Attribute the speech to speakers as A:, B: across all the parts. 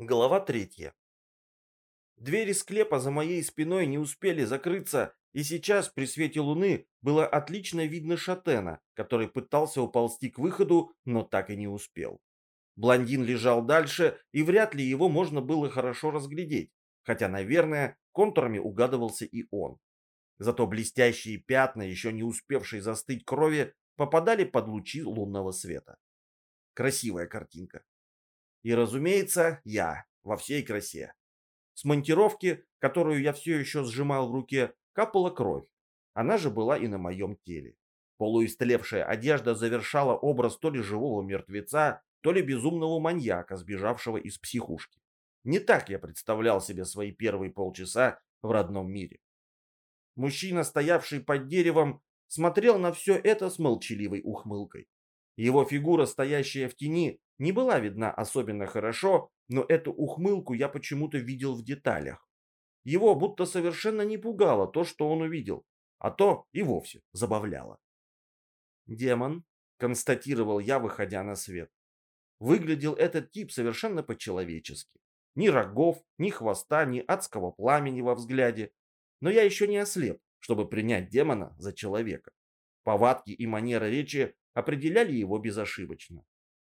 A: Глава третья. Двери склепа за моей спиной не успели закрыться, и сейчас при свете луны было отлично видно Шатена, который пытался уползти к выходу, но так и не успел. Блондин лежал дальше, и вряд ли его можно было хорошо разглядеть, хотя, наверное, контурами угадывался и он. Зато блестящие пятна, еще не успевшие застыть крови, попадали под лучи лунного света. Красивая картинка. И, разумеется, я во всей красе. С монтировки, которую я все еще сжимал в руке, капала кровь. Она же была и на моем теле. Полуистлевшая одежда завершала образ то ли живого мертвеца, то ли безумного маньяка, сбежавшего из психушки. Не так я представлял себе свои первые полчаса в родном мире. Мужчина, стоявший под деревом, смотрел на все это с молчаливой ухмылкой. Его фигура, стоящая в тени, не была видна особенно хорошо, но эту ухмылку я почему-то видел в деталях. Его будто совершенно не пугало то, что он увидел, а то и вовсе забавляло. «Демон», — констатировал я, выходя на свет. Выглядел этот тип совершенно по-человечески. Ни рогов, ни хвоста, ни адского пламени во взгляде. Но я еще не ослеп, чтобы принять демона за человека. Повадки и манера речи определяли его безошибочно.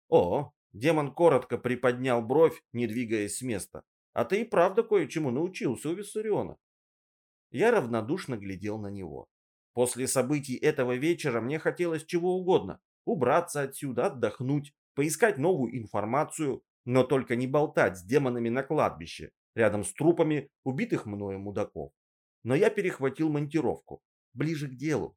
A: О, демон коротко приподнял бровь, не двигаясь с места. А ты и правда кое-чему научился у Виссариона. Я равнодушно глядел на него. После событий этого вечера мне хотелось чего угодно. Убраться отсюда, отдохнуть, поискать новую информацию, но только не болтать с демонами на кладбище, рядом с трупами убитых мною мудаков. Но я перехватил монтировку, ближе к делу.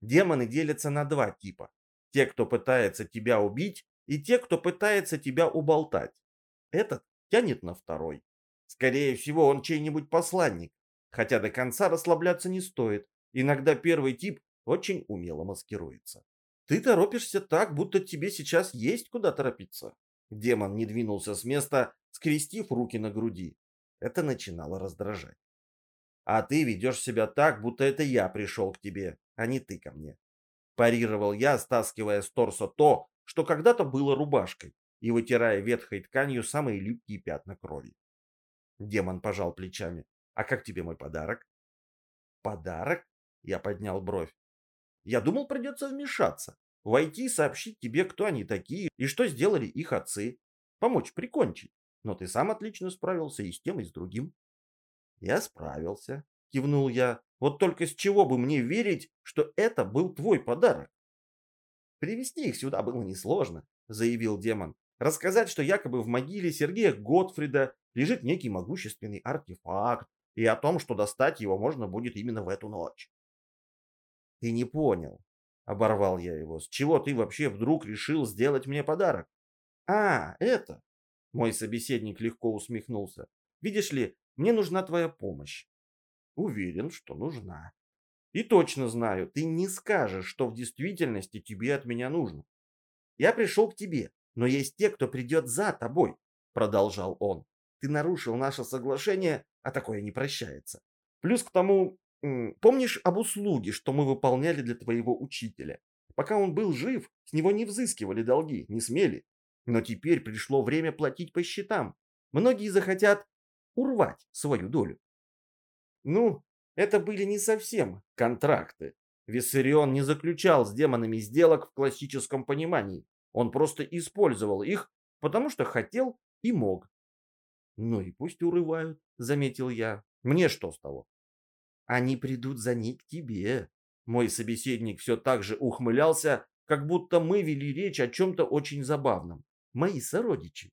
A: Демоны делятся на два типа. Те, кто пытается тебя убить, и те, кто пытается тебя уболтать. Этот тянет на второй. Скорее всего, он чей-нибудь посланник. Хотя до конца расслабляться не стоит. Иногда первый тип очень умело маскируется. Ты торопишься так, будто тебе сейчас есть куда торопиться. Демон не двинулся с места, скрестив руки на груди. Это начинало раздражать. А ты ведешь себя так, будто это я пришел к тебе, а не ты ко мне. Парировал я, стаскивая с торса то, что когда-то было рубашкой, и вытирая ветхой тканью самые липкие пятна крови. Демон пожал плечами. «А как тебе мой подарок?» «Подарок?» Я поднял бровь. «Я думал, придется вмешаться. Войти, сообщить тебе, кто они такие и что сделали их отцы. Помочь прикончить. Но ты сам отлично справился и с тем, и с другим». «Я справился», — кивнул я. Вот только с чего бы мне верить, что это был твой подарок? Привести их сюда было несложно, заявил демон. Рассказать, что якобы в могиле Сергея Готфрида лежит некий могущественный артефакт, и о том, что достать его можно будет именно в эту ночь. Ты не понял, оборвал я его. С чего ты вообще вдруг решил сделать мне подарок? А, это. Мой собеседник легко усмехнулся. Видишь ли, мне нужна твоя помощь. Уверен, что нужна. И точно знаю, ты не скажешь, что в действительности тебе от меня нужно. Я пришел к тебе, но есть те, кто придет за тобой, продолжал он. Ты нарушил наше соглашение, а такое не прощается. Плюс к тому, помнишь об услуге, что мы выполняли для твоего учителя? Пока он был жив, с него не взыскивали долги, не смели. Но теперь пришло время платить по счетам. Многие захотят урвать свою долю. Ну, это были не совсем контракты. Виссарион не заключал с демонами сделок в классическом понимании. Он просто использовал их, потому что хотел и мог. Ну и пусть урывают, заметил я. Мне что с того? Они придут за ней к тебе. Мой собеседник все так же ухмылялся, как будто мы вели речь о чем-то очень забавном. Мои сородичи.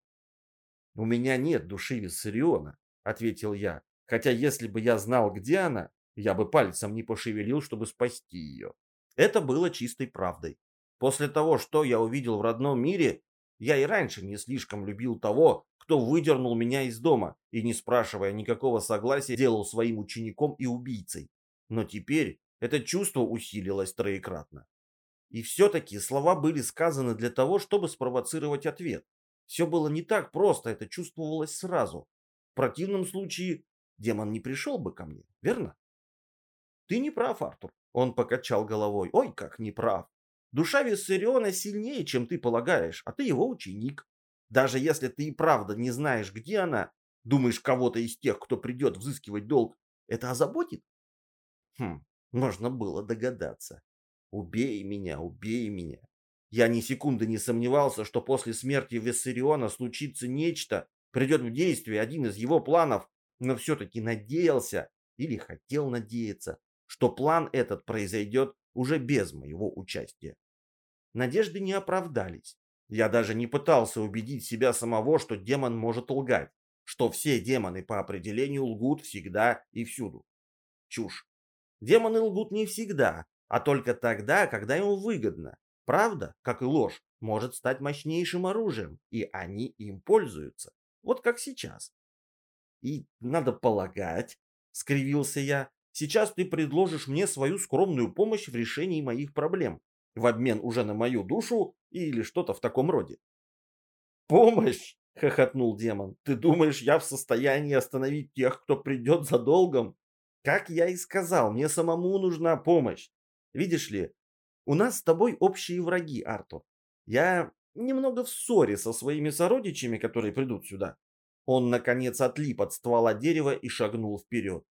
A: У меня нет души Виссариона, ответил я. Хотя если бы я знал, где она, я бы пальцем не пошевелил, чтобы спасти ее. Это было чистой правдой. После того, что я увидел в родном мире, я и раньше не слишком любил того, кто выдернул меня из дома и, не спрашивая никакого согласия, делал своим учеником и убийцей. Но теперь это чувство усилилось троекратно. И все-таки слова были сказаны для того, чтобы спровоцировать ответ. Все было не так просто, это чувствовалось сразу. В противном случае демон не пришел бы ко мне, верно? Ты не прав, Артур. Он покачал головой. Ой, как не прав. Душа Виссариона сильнее, чем ты полагаешь, а ты его ученик. Даже если ты и правда не знаешь, где она, думаешь, кого-то из тех, кто придет взыскивать долг, это озаботит? Хм, можно было догадаться. Убей меня, убей меня. Я ни секунды не сомневался, что после смерти Виссариона случится нечто, придет в действие один из его планов, но все-таки надеялся или хотел надеяться, что план этот произойдет уже без моего участия. Надежды не оправдались. Я даже не пытался убедить себя самого, что демон может лгать, что все демоны по определению лгут всегда и всюду. Чушь. Демоны лгут не всегда, а только тогда, когда им выгодно. Правда, как и ложь, может стать мощнейшим оружием, и они им пользуются. Вот как сейчас. И надо полагать, скривился я, сейчас ты предложишь мне свою скромную помощь в решении моих проблем, в обмен уже на мою душу или что-то в таком роде. Помощь? хохотнул демон. Ты думаешь, я в состоянии остановить тех, кто придет за долгом? Как я и сказал, мне самому нужна помощь. Видишь ли, у нас с тобой общие враги, Артур. Я немного в ссоре со своими сородичами, которые придут сюда. Он, наконец, отлип от ствола дерева и шагнул вперед.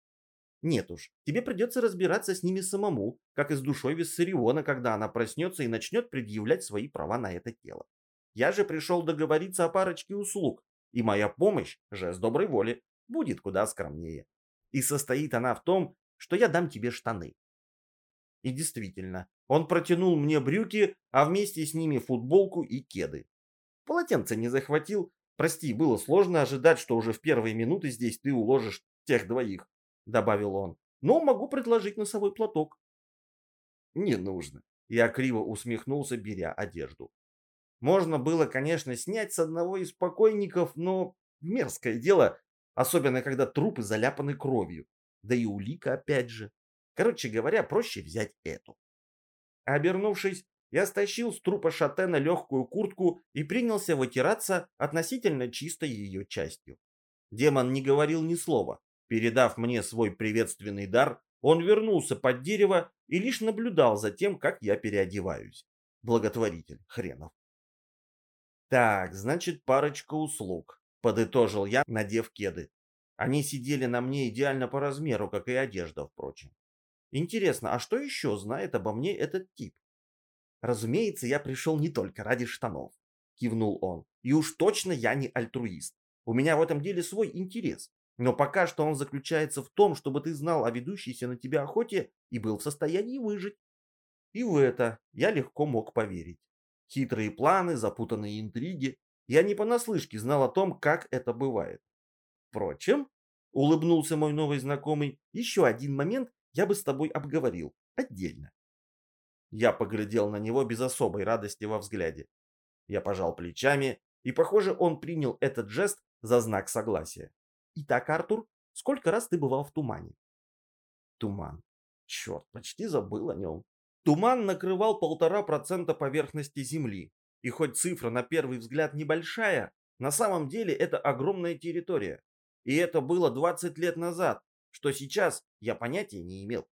A: Нет уж, тебе придется разбираться с ними самому, как и с душой Виссариона, когда она проснется и начнет предъявлять свои права на это тело. Я же пришел договориться о парочке услуг, и моя помощь, жест доброй воли, будет куда скромнее. И состоит она в том, что я дам тебе штаны. И действительно, он протянул мне брюки, а вместе с ними футболку и кеды. Полотенце не захватил. Прости, было сложно ожидать, что уже в первые минуты здесь ты уложишь тех двоих, добавил он. Но могу предложить носовой платок. Не нужно. Я криво усмехнулся, беря одежду. Можно было, конечно, снять с одного из покойников, но мерзкое дело, особенно когда трупы заляпаны кровью. Да и улика опять же. Короче говоря, проще взять эту. Обернувшись, я стащил с трупа шатена легкую куртку и принялся вытираться относительно чистой ее частью. Демон не говорил ни слова. Передав мне свой приветственный дар, он вернулся под дерево и лишь наблюдал за тем, как я переодеваюсь. Благотворитель хренов. Так, значит, парочка услуг, подытожил я, надев кеды. Они сидели на мне идеально по размеру, как и одежда, впрочем. Интересно, а что еще знает обо мне этот тип? Разумеется, я пришел не только ради штанов, кивнул он. И уж точно я не альтруист. У меня в этом деле свой интерес. Но пока что он заключается в том, чтобы ты знал о ведущейся на тебя охоте и был в состоянии выжить. И в это я легко мог поверить. Хитрые планы, запутанные интриги. Я не понаслышке знал о том, как это бывает. Впрочем, улыбнулся мой новый знакомый, еще один момент я бы с тобой обговорил отдельно. Я поглядел на него без особой радости во взгляде. Я пожал плечами, и, похоже, он принял этот жест за знак согласия. Итак, Артур, сколько раз ты бывал в тумане? Туман. Черт, почти забыл о нем. Туман накрывал полтора процента поверхности Земли. И хоть цифра на первый взгляд небольшая, на самом деле это огромная территория. И это было 20 лет назад, что сейчас я понятия не имел.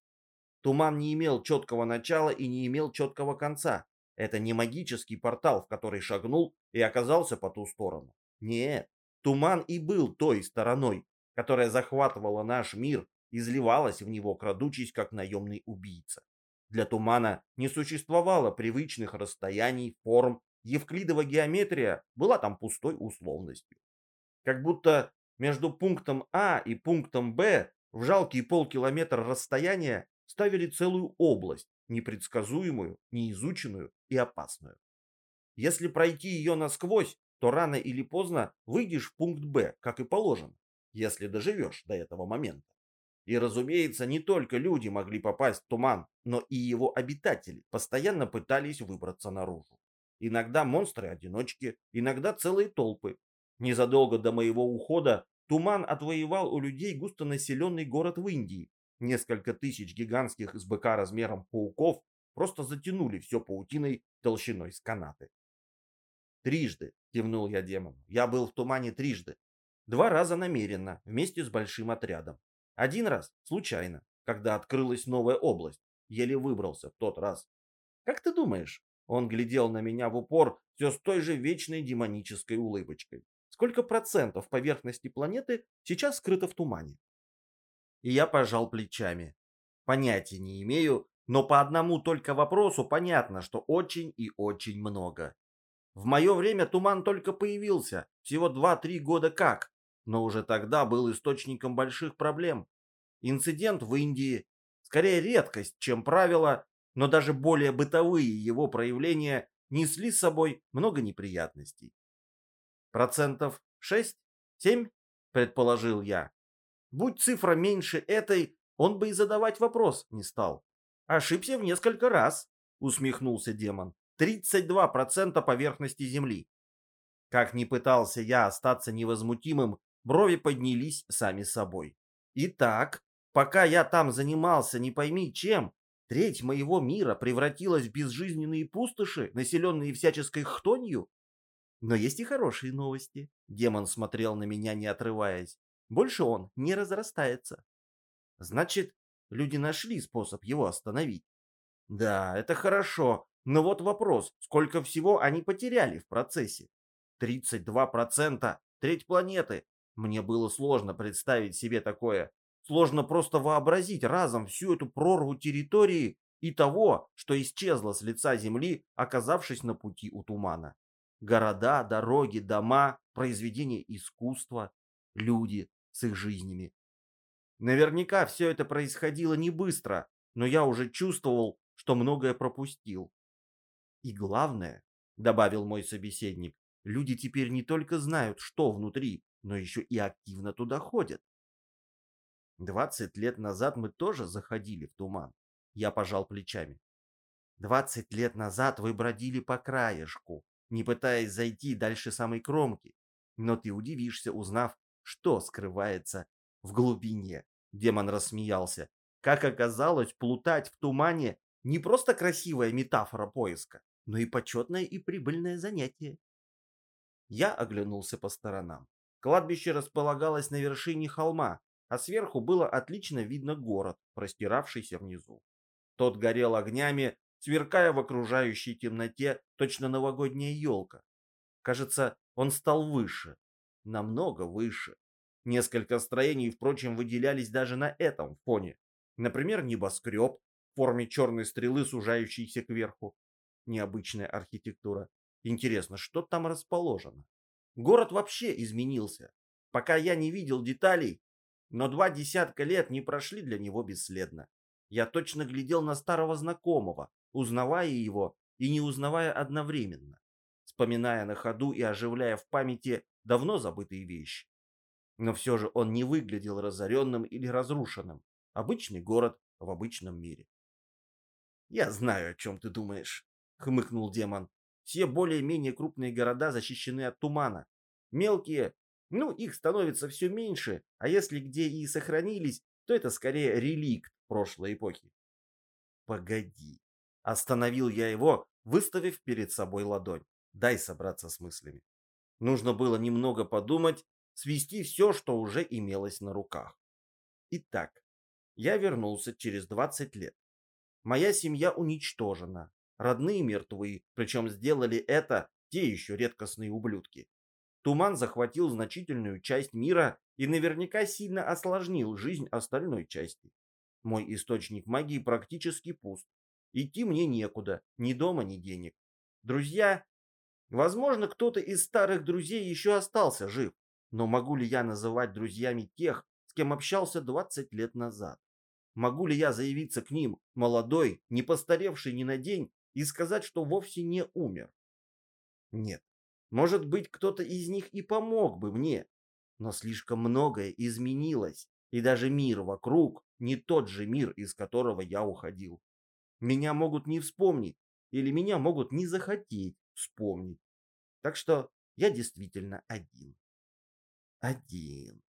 A: Туман не имел четкого начала и не имел четкого конца. Это не магический портал, в который шагнул и оказался по ту сторону. Нет, туман и был той стороной, которая захватывала наш мир и изливалась в него, крадучись, как наемный убийца. Для тумана не существовало привычных расстояний, форм, евклидова геометрия была там пустой условностью. Как будто между пунктом А и пунктом Б в жалкие полкилометра расстояния ставили целую область, непредсказуемую, неизученную и опасную. Если пройти ее насквозь, то рано или поздно выйдешь в пункт Б, как и положено, если доживешь до этого момента. И, разумеется, не только люди могли попасть в туман, но и его обитатели постоянно пытались выбраться наружу. Иногда монстры-одиночки, иногда целые толпы. Незадолго до моего ухода Туман отвоевал у людей густонаселенный город в Индии. Несколько тысяч гигантских из быка размером пауков просто затянули все паутиной толщиной с канаты. «Трижды», — кивнул я демону, — «я был в тумане трижды. Два раза намеренно, вместе с большим отрядом. Один раз, случайно, когда открылась новая область. Еле выбрался в тот раз. Как ты думаешь, Он глядел на меня в упор все с той же вечной демонической улыбочкой. Сколько процентов поверхности планеты сейчас скрыто в тумане? И я пожал плечами. Понятия не имею, но по одному только вопросу понятно, что очень и очень много. В мое время туман только появился, всего 2-3 года как, но уже тогда был источником больших проблем. Инцидент в Индии скорее редкость, чем правило, но даже более бытовые его проявления несли с собой много неприятностей. Процентов 6-7, предположил я. Будь цифра меньше этой, он бы и задавать вопрос не стал. Ошибся в несколько раз, усмехнулся демон. 32% поверхности Земли. Как ни пытался я остаться невозмутимым, брови поднялись сами собой. Итак, пока я там занимался не пойми чем, треть моего мира превратилась в безжизненные пустоши, населенные всяческой хтонью? Но есть и хорошие новости. Демон смотрел на меня, не отрываясь. Больше он не разрастается. Значит, Люди нашли способ его остановить. Да, это хорошо, но вот вопрос, сколько всего они потеряли в процессе? 32%, треть планеты. Мне было сложно представить себе такое. Сложно просто вообразить разом всю эту прорву территории и того, что исчезло с лица Земли, оказавшись на пути у тумана. Города, дороги, дома, произведения искусства, люди с их жизнями. Наверняка все это происходило не быстро, но я уже чувствовал, что многое пропустил. И главное, добавил мой собеседник, люди теперь не только знают, что внутри, но еще и активно туда ходят. Двадцать лет назад мы тоже заходили в туман. Я пожал плечами. Двадцать лет назад вы бродили по краешку, не пытаясь зайти дальше самой кромки. Но ты удивишься, узнав, что скрывается в глубине. Демон рассмеялся. Как оказалось, плутать в тумане не просто красивая метафора поиска, но и почетное и прибыльное занятие. Я оглянулся по сторонам. Кладбище располагалось на вершине холма, а сверху было отлично видно город, простиравшийся внизу. Тот горел огнями, сверкая в окружающей темноте точно новогодняя елка. Кажется, он стал выше, намного выше. Несколько строений, впрочем, выделялись даже на этом фоне. Например, небоскреб в форме черной стрелы, сужающейся кверху. Необычная архитектура. Интересно, что там расположено? Город вообще изменился. Пока я не видел деталей, но два десятка лет не прошли для него бесследно. Я точно глядел на старого знакомого, узнавая его и не узнавая одновременно, вспоминая на ходу и оживляя в памяти давно забытые вещи. Но все же он не выглядел разоренным или разрушенным. Обычный город в обычном мире. «Я знаю, о чем ты думаешь», — хмыкнул демон. «Все более-менее крупные города защищены от тумана. Мелкие, ну, их становится все меньше, а если где и сохранились, то это скорее реликт прошлой эпохи». «Погоди», — остановил я его, выставив перед собой ладонь. «Дай собраться с мыслями». Нужно было немного подумать свести все, что уже имелось на руках. Итак, я вернулся через 20 лет. Моя семья уничтожена, родные мертвы, причем сделали это те еще редкостные ублюдки. Туман захватил значительную часть мира и наверняка сильно осложнил жизнь остальной части. Мой источник магии практически пуст. Идти мне некуда, ни дома, ни денег. Друзья... Возможно, кто-то из старых друзей еще остался жив, но могу ли я называть друзьями тех, с кем общался 20 лет назад? Могу ли я заявиться к ним, молодой, не постаревший ни на день, и сказать, что вовсе не умер? Нет. Может быть, кто-то из них и помог бы мне. Но слишком многое изменилось, и даже мир вокруг не тот же мир, из которого я уходил. Меня могут не вспомнить, или меня могут не захотеть вспомнить. Так что я действительно один один.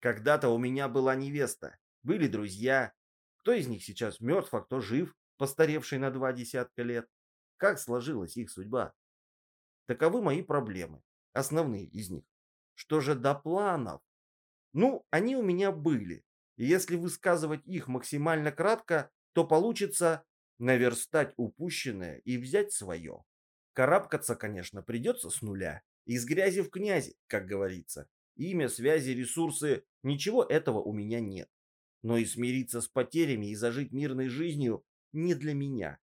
A: Когда-то у меня была невеста, были друзья. Кто из них сейчас мертв, а кто жив, постаревший на два десятка лет? Как сложилась их судьба? Таковы мои проблемы, основные из них. Что же до планов? Ну, они у меня были. И если высказывать их максимально кратко, то получится наверстать упущенное и взять свое. Карабкаться, конечно, придется с нуля. Из грязи в князи, как говорится. Имя, связи, ресурсы – ничего этого у меня нет. Но и смириться с потерями и зажить мирной жизнью не для меня.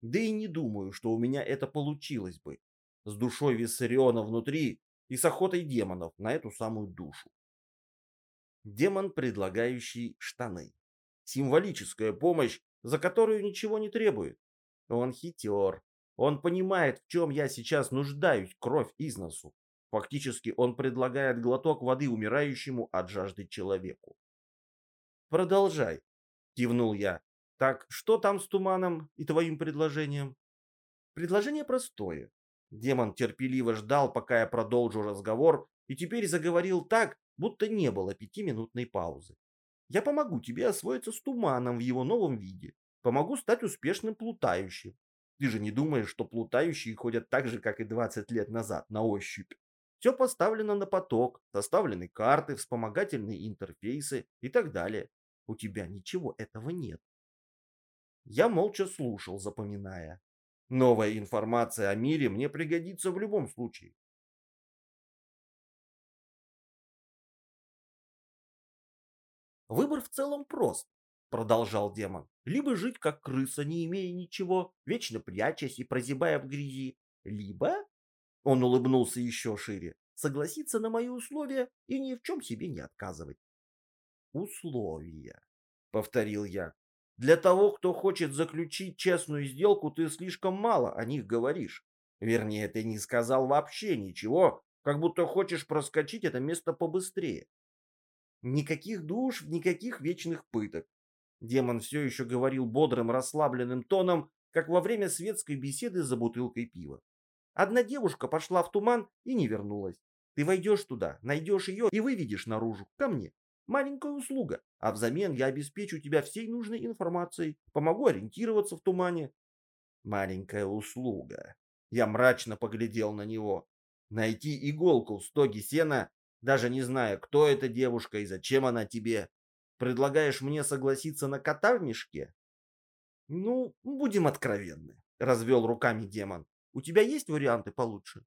A: Да и не думаю, что у меня это получилось бы. С душой Виссариона внутри и с охотой демонов на эту самую душу. Демон, предлагающий штаны. Символическая помощь, за которую ничего не требует. Он хитер. Он понимает, в чем я сейчас нуждаюсь, кровь из носу. Фактически он предлагает глоток воды умирающему от жажды человеку. «Продолжай», — кивнул я. «Так что там с туманом и твоим предложением?» Предложение простое. Демон терпеливо ждал, пока я продолжу разговор, и теперь заговорил так, будто не было пятиминутной паузы. Я помогу тебе освоиться с туманом в его новом виде. Помогу стать успешным плутающим. Ты же не думаешь, что плутающие ходят так же, как и 20 лет назад, на ощупь. Все поставлено на поток, составлены карты, вспомогательные интерфейсы и так далее. У тебя ничего этого нет. Я молча слушал, запоминая. Новая информация о мире мне пригодится в любом случае. Выбор в целом прост, продолжал демон. Либо жить как крыса, не имея ничего, вечно прячась и прозябая в грязи, либо, он улыбнулся еще шире, согласиться на мои условия и ни в чем себе не отказывать. Условия, повторил я. Для того, кто хочет заключить честную сделку, ты слишком мало о них говоришь. Вернее, ты не сказал вообще ничего, как будто хочешь проскочить это место побыстрее. Никаких душ, никаких вечных пыток. Демон все еще говорил бодрым, расслабленным тоном, как во время светской беседы за бутылкой пива. Одна девушка пошла в туман и не вернулась. Ты войдешь туда, найдешь ее и выведешь наружу, ко мне. Маленькая услуга, а взамен я обеспечу тебя всей нужной информацией, помогу ориентироваться в тумане. Маленькая услуга. Я мрачно поглядел на него. Найти иголку в стоге сена даже не зная, кто эта девушка и зачем она тебе. Предлагаешь мне согласиться на кота в мешке? Ну, будем откровенны, развел руками демон. У тебя есть варианты получше?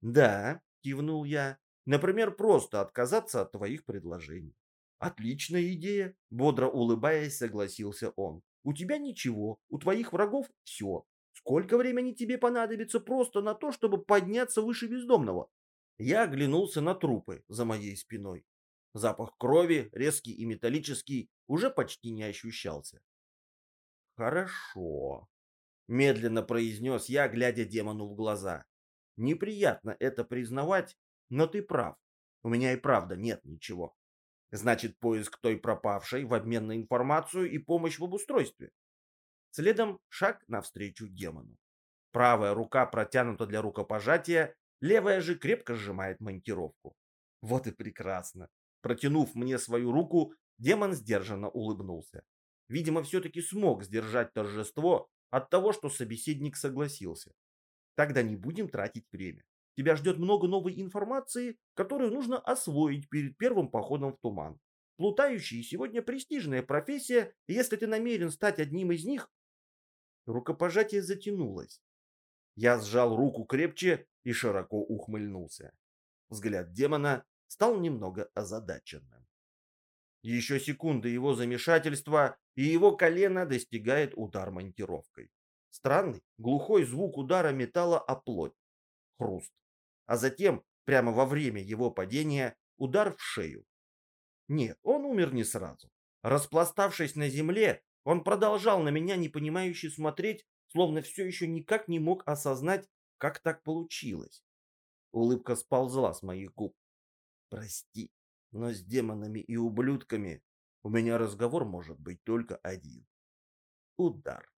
A: Да, кивнул я. Например, просто отказаться от твоих предложений. Отличная идея, бодро улыбаясь, согласился он. У тебя ничего, у твоих врагов все. Сколько времени тебе понадобится просто на то, чтобы подняться выше бездомного? Я оглянулся на трупы за моей спиной. Запах крови, резкий и металлический, уже почти не ощущался. «Хорошо», — медленно произнес я, глядя демону в глаза. «Неприятно это признавать, но ты прав. У меня и правда нет ничего. Значит, поиск той пропавшей в обмен на информацию и помощь в обустройстве. Следом шаг навстречу демону. Правая рука протянута для рукопожатия, Левая же крепко сжимает монтировку. Вот и прекрасно. Протянув мне свою руку, демон сдержанно улыбнулся. Видимо, все-таки смог сдержать торжество от того, что собеседник согласился. Тогда не будем тратить время. Тебя ждет много новой информации, которую нужно освоить перед первым походом в туман. Плутающие сегодня престижная профессия, и если ты намерен стать одним из них... Рукопожатие затянулось. Я сжал руку крепче и широко ухмыльнулся. Взгляд демона стал немного озадаченным. Еще секунды его замешательства, и его колено достигает удар монтировкой. Странный, глухой звук удара металла о плоть. Хруст. А затем, прямо во время его падения, удар в шею. Нет, он умер не сразу. Распластавшись на земле, он продолжал на меня непонимающе смотреть, словно все еще никак не мог осознать, как так получилось. Улыбка сползла с моих губ. Прости, но с демонами и ублюдками у меня разговор может быть только один. Удар.